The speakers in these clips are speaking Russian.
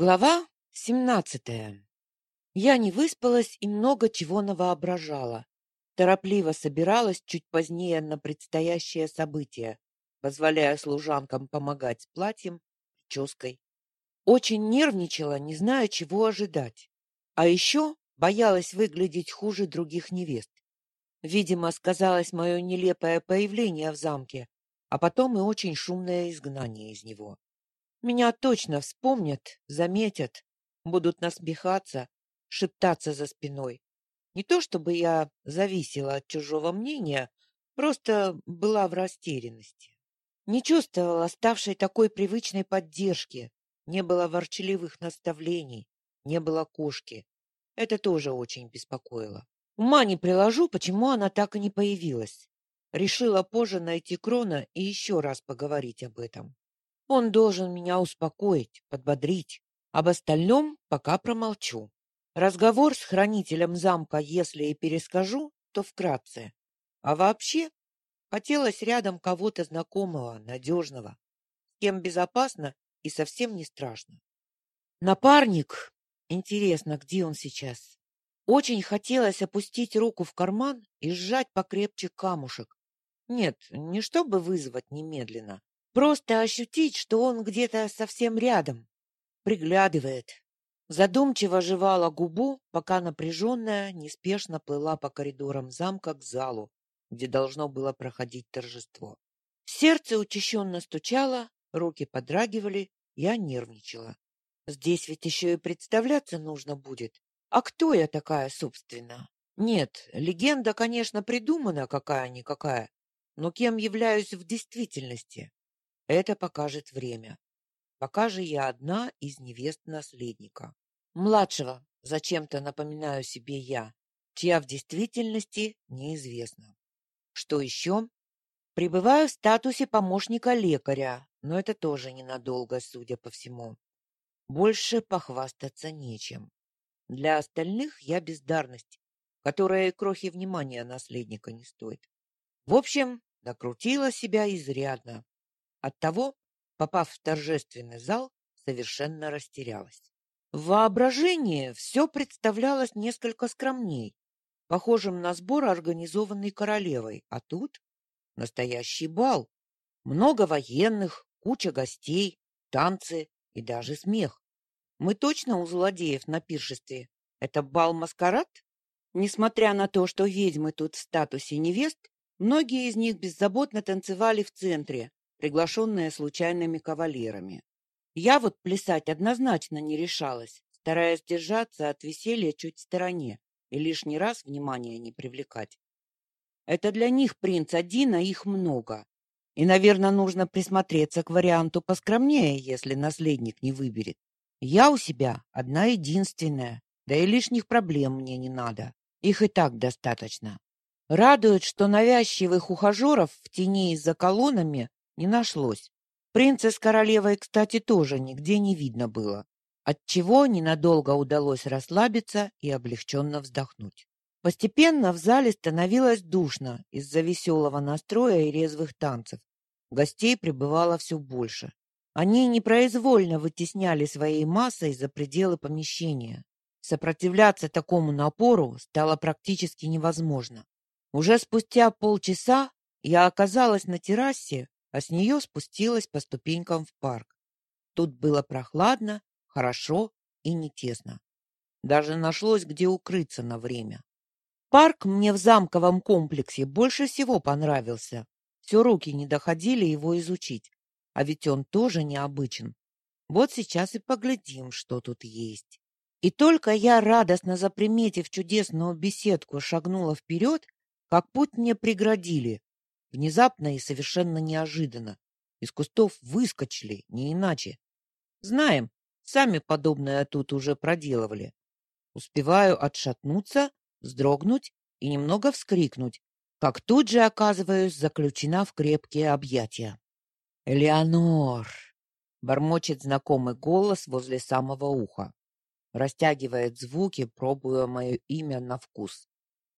Глава семнадцатая. Я не выспалась и много чего навоображала. Торопливо собиралась чуть позднее на предстоящее событие, позволяя служанкам помогать с платьем, прической. Очень нервничала, не зная, чего ожидать. А еще боялась выглядеть хуже других невест. Видимо, сказалось мое нелепое появление в замке, а потом и очень шумное изгнание из него. Меня точно вспомнят, заметят, будут насмехаться, шептаться за спиной. Не то чтобы я зависела от чужого мнения, просто была в растерянности. Не чувствовала ставшей такой привычной поддержки, не было ворчливых наставлений, не было кошки. Это тоже очень беспокоило. Ума не приложу, почему она так и не появилась. Решила позже найти Крона и еще раз поговорить об этом. Он должен меня успокоить, подбодрить. Об остальном пока промолчу. Разговор с хранителем замка, если и перескажу, то вкратце. А вообще, хотелось рядом кого-то знакомого, надежного, с кем безопасно и совсем не страшно. Напарник. Интересно, где он сейчас? Очень хотелось опустить руку в карман и сжать покрепче камушек. Нет, не чтобы вызвать немедленно, Просто ощутить, что он где-то совсем рядом, приглядывает. Задумчиво жевала губу, пока напряженная неспешно плыла по коридорам замка к залу, где должно было проходить торжество. Сердце учащенно стучало, руки подрагивали, я нервничала. Здесь ведь еще и представляться нужно будет. А кто я такая, собственно? Нет, легенда, конечно, придумана какая-никакая, но кем являюсь в действительности? Это покажет время. Пока же я одна из невест наследника. Младшего зачем-то напоминаю себе я, чья в действительности неизвестна. Что еще? Пребываю в статусе помощника лекаря, но это тоже ненадолго, судя по всему. Больше похвастаться нечем. Для остальных я бездарность, которая и крохи внимания наследника не стоит. В общем, накрутила себя изрядно, Оттого, попав в торжественный зал, совершенно растерялась. В воображении все представлялось несколько скромней, похожим на сбор, организованный королевой, а тут настоящий бал. Много военных, куча гостей, танцы и даже смех. Мы точно у злодеев на пиршестве. Это бал-маскарад? Несмотря на то, что ведьмы тут в статусе невест, многие из них беззаботно танцевали в центре, приглашенная случайными кавалерами. Я вот плясать однозначно не решалась, стараясь держаться от веселья чуть в стороне и лишний раз внимания не привлекать. Это для них принц один, а их много. И, наверное, нужно присмотреться к варианту поскромнее, если наследник не выберет. Я у себя одна единственная, да и лишних проблем мне не надо. Их и так достаточно. Радует, что навязчивых ухажеров в тени и за колоннами не нашлось. Принца с королевой, кстати, тоже нигде не видно было, отчего ненадолго удалось расслабиться и облегченно вздохнуть. Постепенно в зале становилось душно из-за веселого настроя и резвых танцев. Гостей прибывало все больше. Они непроизвольно вытесняли своей массой за пределы помещения. Сопротивляться такому напору стало практически невозможно. Уже спустя полчаса я оказалась на террасе а с нее спустилась по ступенькам в парк. Тут было прохладно, хорошо и не тесно. Даже нашлось, где укрыться на время. Парк мне в замковом комплексе больше всего понравился. Все руки не доходили его изучить, а ведь он тоже необычен. Вот сейчас и поглядим, что тут есть. И только я, радостно заприметив чудесную беседку, шагнула вперед, как путь мне преградили, Внезапно и совершенно неожиданно. Из кустов выскочили, не иначе. Знаем, сами подобное тут уже проделывали. Успеваю отшатнуться, вздрогнуть и немного вскрикнуть, как тут же оказываюсь заключена в крепкие объятия. «Элеонор!» — бормочет знакомый голос возле самого уха. Растягивает звуки, пробуя мое имя на вкус.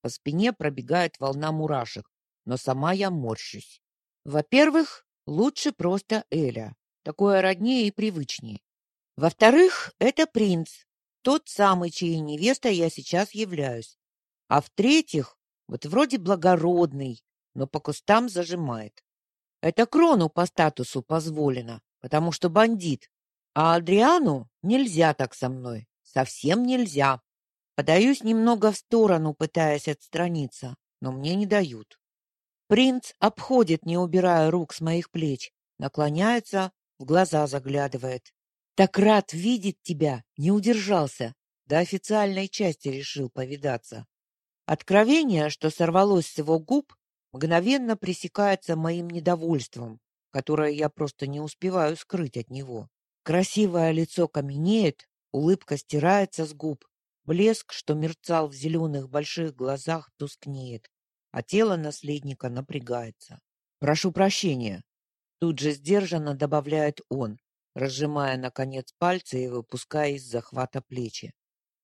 По спине пробегает волна мурашек, но сама я морщусь. Во-первых, лучше просто Эля. Такое роднее и привычнее. Во-вторых, это принц, тот самый, чьей невестой я сейчас являюсь. А в-третьих, вот вроде благородный, но по кустам зажимает. Это Крону по статусу позволено, потому что бандит. А Адриану нельзя так со мной. Совсем нельзя. Подаюсь немного в сторону, пытаясь отстраниться, но мне не дают. Принц обходит, не убирая рук с моих плеч, наклоняется, в глаза заглядывает. Так рад видеть тебя, не удержался. До официальной части решил повидаться. Откровение, что сорвалось с его губ, мгновенно пресекается моим недовольством, которое я просто не успеваю скрыть от него. Красивое лицо каменеет, улыбка стирается с губ, блеск, что мерцал в зеленых больших глазах, тускнеет, а тело наследника напрягается. Прошу прощения, тут же сдержанно добавляет он, разжимая наконец пальцы и выпуская из захвата плечи.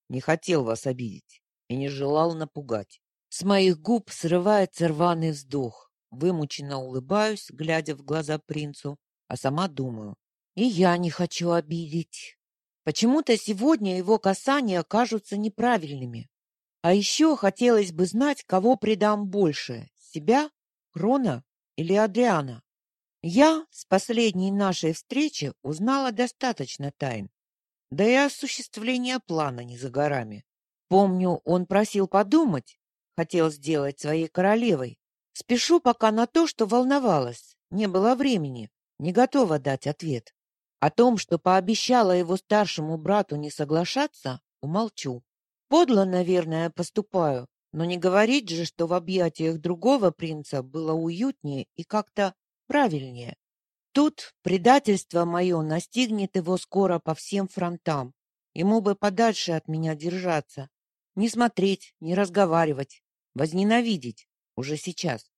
Не хотел вас обидеть и не желал напугать. С моих губ срывается рваный вздох. Вымученно улыбаюсь, глядя в глаза принцу, а сама думаю: и я не хочу обидеть. Почему-то сегодня его касания кажутся неправильными. А еще хотелось бы знать, кого предам больше: себя, Крона или Адриана. Я с последней нашей встречи узнала достаточно тайн. Да и осуществление плана не за горами. Помню, он просил подумать, хотел сделать своей королевой. Спешу пока на то, что волновалась, не было времени, не готова дать ответ. О том, что пообещала его старшему брату не соглашаться, умолчу. Подло, наверное, поступаю, но не говорить же, что в объятиях другого принца было уютнее и как-то правильнее. Тут предательство мое настигнет его скоро по всем фронтам. Ему бы подальше от меня держаться, не смотреть, не разговаривать, возненавидеть уже сейчас.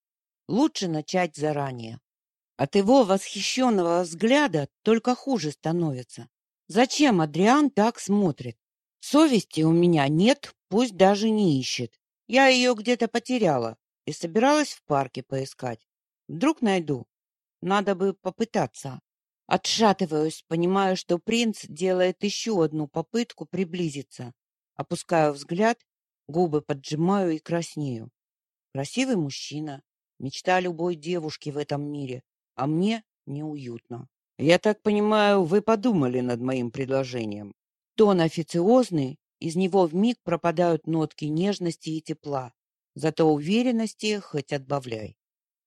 Лучше начать заранее. От его восхищенного взгляда только хуже становится. Зачем Адриан так смотрит? Совести у меня нет, пусть даже не ищет. Я ее где-то потеряла и собиралась в парке поискать. Вдруг найду. Надо бы попытаться. Отшатываюсь, понимаю, что принц делает еще одну попытку приблизиться. Опускаю взгляд, губы поджимаю и краснею. Красивый мужчина, мечта любой девушки в этом мире, а мне неуютно. Я так понимаю, вы подумали над моим предложением. Тон официозный, из него вмиг пропадают нотки нежности и тепла. Зато уверенности хоть отбавляй.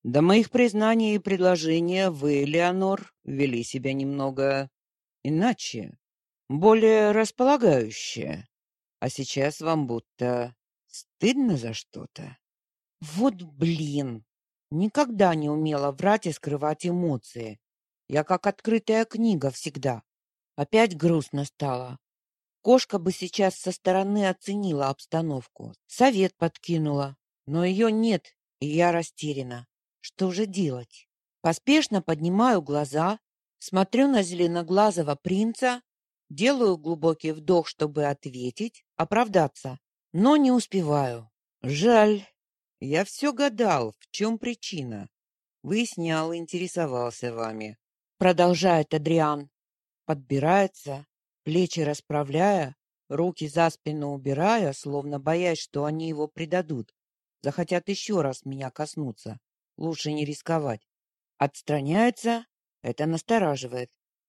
До моих признаний и предложения вы, Леонор, вели себя немного иначе, более располагающе. А сейчас вам будто стыдно за что-то. Вот блин! Никогда не умела врать и скрывать эмоции. Я как открытая книга всегда. Опять грустно стало. Кошка бы сейчас со стороны оценила обстановку, совет подкинула, но ее нет, и я растеряна. Что же делать? Поспешно поднимаю глаза, смотрю на зеленоглазого принца, делаю глубокий вдох, чтобы ответить, оправдаться, но не успеваю. Жаль. Я все гадал, в чем причина. Выяснял, интересовался вами. Продолжает Адриан. Подбирается, плечи расправляя, руки за спину убирая, словно боясь, что они его предадут. Захотят еще раз меня коснуться. Лучше не рисковать. Отстраняется, это настораживает.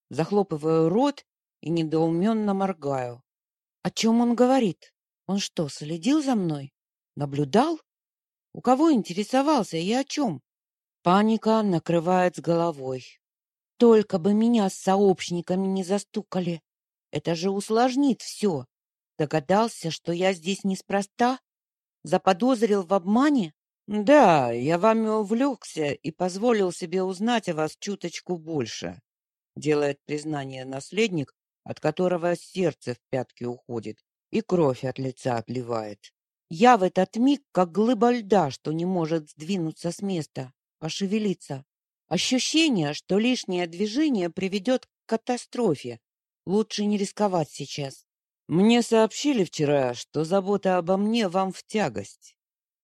Захлопываю рот и недоуменно моргаю. О чем он говорит? Он что, следил за мной? Наблюдал? У кого интересовался и о чем? Паника накрывает с головой. Только бы меня с сообщниками не застукали. Это же усложнит все. Догадался, что я здесь неспроста? Заподозрил в обмане? Да, я вами увлекся и позволил себе узнать о вас чуточку больше. Делает признание наследник, от которого сердце в пятки уходит и кровь от лица отливает. Я в этот миг как глыба льда, что не может сдвинуться с места, пошевелиться. Ощущение, что лишнее движение приведет к катастрофе. Лучше не рисковать сейчас. Мне сообщили вчера, что забота обо мне вам в тягость.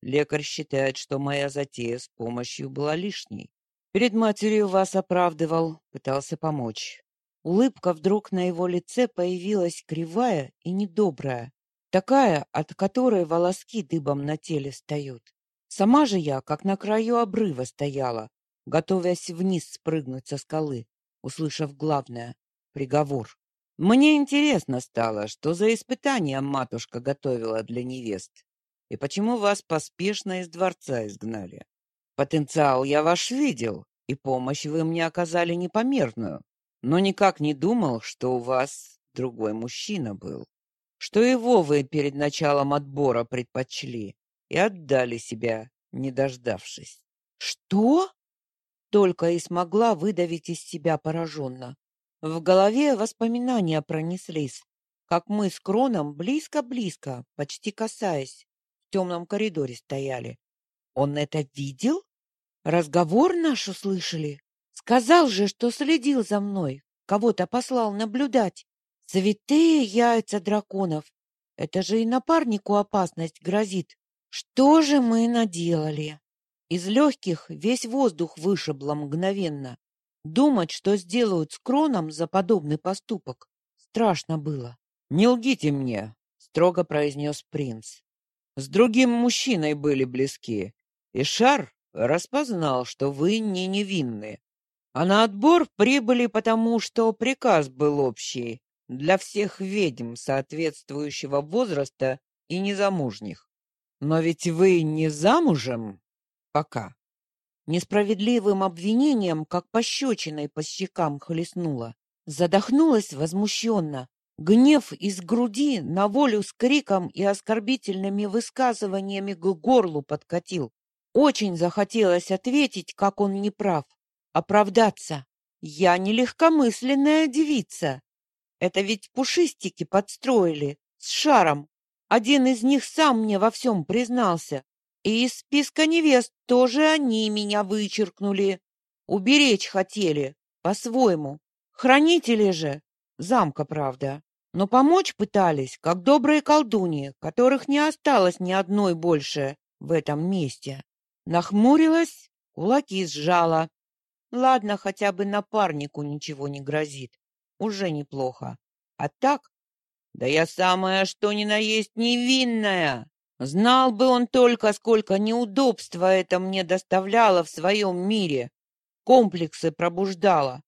Лекарь считает, что моя затея с помощью была лишней. Перед матерью вас оправдывал, пытался помочь. Улыбка вдруг на его лице появилась кривая и недобрая, такая, от которой волоски дыбом на теле встают. Сама же я, как на краю обрыва стояла, готовясь вниз спрыгнуть со скалы, услышав главное — приговор. Мне интересно стало, что за испытание матушка готовила для невест, и почему вас поспешно из дворца изгнали. Потенциал я ваш видел, и помощь вы мне оказали непомерную, но никак не думал, что у вас другой мужчина был, что его вы перед началом отбора предпочли и отдали себя, не дождавшись. Что? Только и смогла выдавить из себя пораженно. В голове воспоминания пронеслись, как мы с Кроном близко-близко, почти касаясь, в темном коридоре стояли. Он это видел? Разговор наш услышали? Сказал же, что следил за мной, кого-то послал наблюдать. Святые яйца драконов! Это же и напарнику опасность грозит. Что же мы наделали? Из легких весь воздух вышибло мгновенно. Думать, что сделают с Кроном за подобный поступок, страшно было. «Не лгите мне», — строго произнес принц. «С другим мужчиной были близки, и Шар распознал, что вы не невинны. А на отбор прибыли потому, что приказ был общий для всех ведьм соответствующего возраста и незамужних. Но ведь вы не замужем пока. Несправедливым обвинением, как пощечиной по щекам хлестнула. Задохнулась возмущенно. Гнев из груди на волю с криком и оскорбительными высказываниями к горлу подкатил. Очень захотелось ответить, как он не прав, оправдаться. Я не легкомысленная девица. Это ведь пушистики подстроили с шаром. Один из них сам мне во всем признался. И из списка невест тоже они меня вычеркнули. Уберечь хотели, по-своему. Хранители же. Замка, правда. Но помочь пытались, как добрые колдуньи, которых не осталось ни одной больше в этом месте. Нахмурилась, кулаки сжала. Ладно, хотя бы напарнику ничего не грозит. Уже неплохо. А так? Да я самая что ни на есть невинная. Знал бы он только, сколько неудобства это мне доставляло в своем мире. Комплексы пробуждало.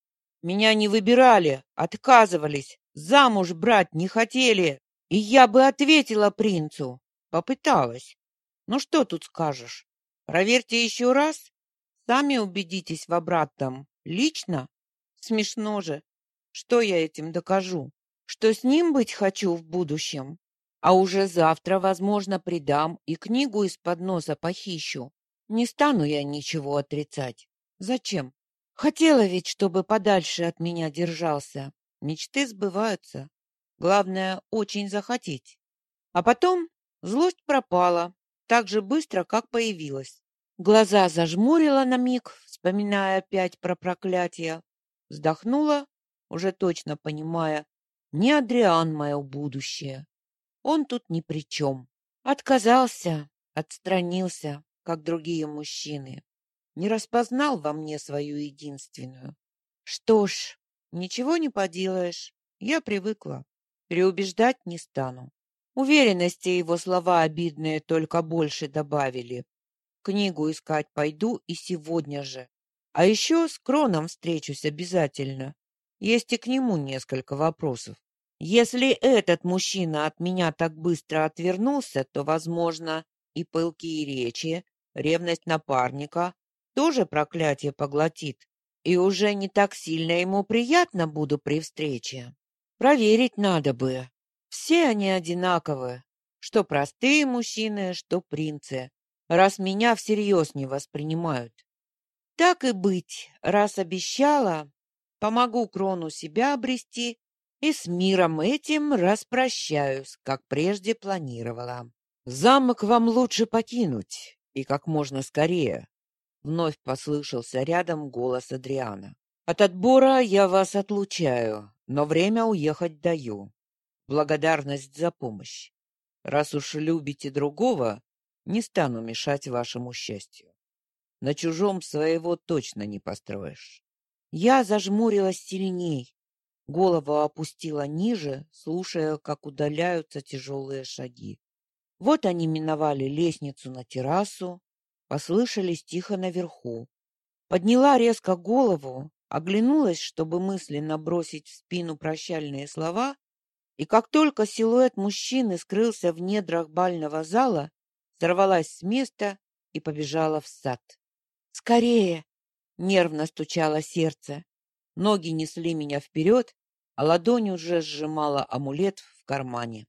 Меня не выбирали, отказывались, замуж брать не хотели. И я бы ответила принцу. Попыталась. Ну что тут скажешь? Проверьте еще раз. Сами убедитесь в обратном. Лично? Смешно же. Что я этим докажу? Что с ним быть хочу в будущем? А уже завтра, возможно, придам и книгу из-под носа похищу. Не стану я ничего отрицать. Зачем? Хотела ведь, чтобы подальше от меня держался. Мечты сбываются. Главное, очень захотеть. А потом злость пропала, так же быстро, как появилась. Глаза зажмурила на миг, вспоминая опять про проклятие. Вздохнула, уже точно понимая, не Адриан мое будущее. Он тут ни при чем. Отказался, отстранился, как другие мужчины. Не распознал во мне свою единственную. Что ж, ничего не поделаешь. Я привыкла. Переубеждать не стану. Уверенности его слова обидные только больше добавили. Книгу искать пойду и сегодня же. А еще с Кроном встречусь обязательно. Есть и к нему несколько вопросов. Если этот мужчина от меня так быстро отвернулся, то, возможно, и пылкие речи, ревность напарника тоже проклятие поглотит, и уже не так сильно ему приятно буду при встрече. Проверить надо бы. Все они одинаковы, что простые мужчины, что принцы, раз меня всерьез не воспринимают. Так и быть, раз обещала, помогу крону себя обрести и с миром этим распрощаюсь, как прежде планировала. Замок вам лучше покинуть, и как можно скорее. Вновь послышался рядом голос Адриана. От отбора я вас отлучаю, но время уехать даю. Благодарность за помощь. Раз уж любите другого, не стану мешать вашему счастью. На чужом своего точно не построишь. Я зажмурилась сильней, Голову опустила ниже, слушая, как удаляются тяжелые шаги. Вот они миновали лестницу на террасу, послышались тихо наверху. Подняла резко голову, оглянулась, чтобы мысленно бросить в спину прощальные слова, и как только силуэт мужчины скрылся в недрах бального зала, сорвалась с места и побежала в сад. «Скорее!» — нервно стучало сердце. Ноги несли меня вперед, а ладонь уже сжимала амулет в кармане.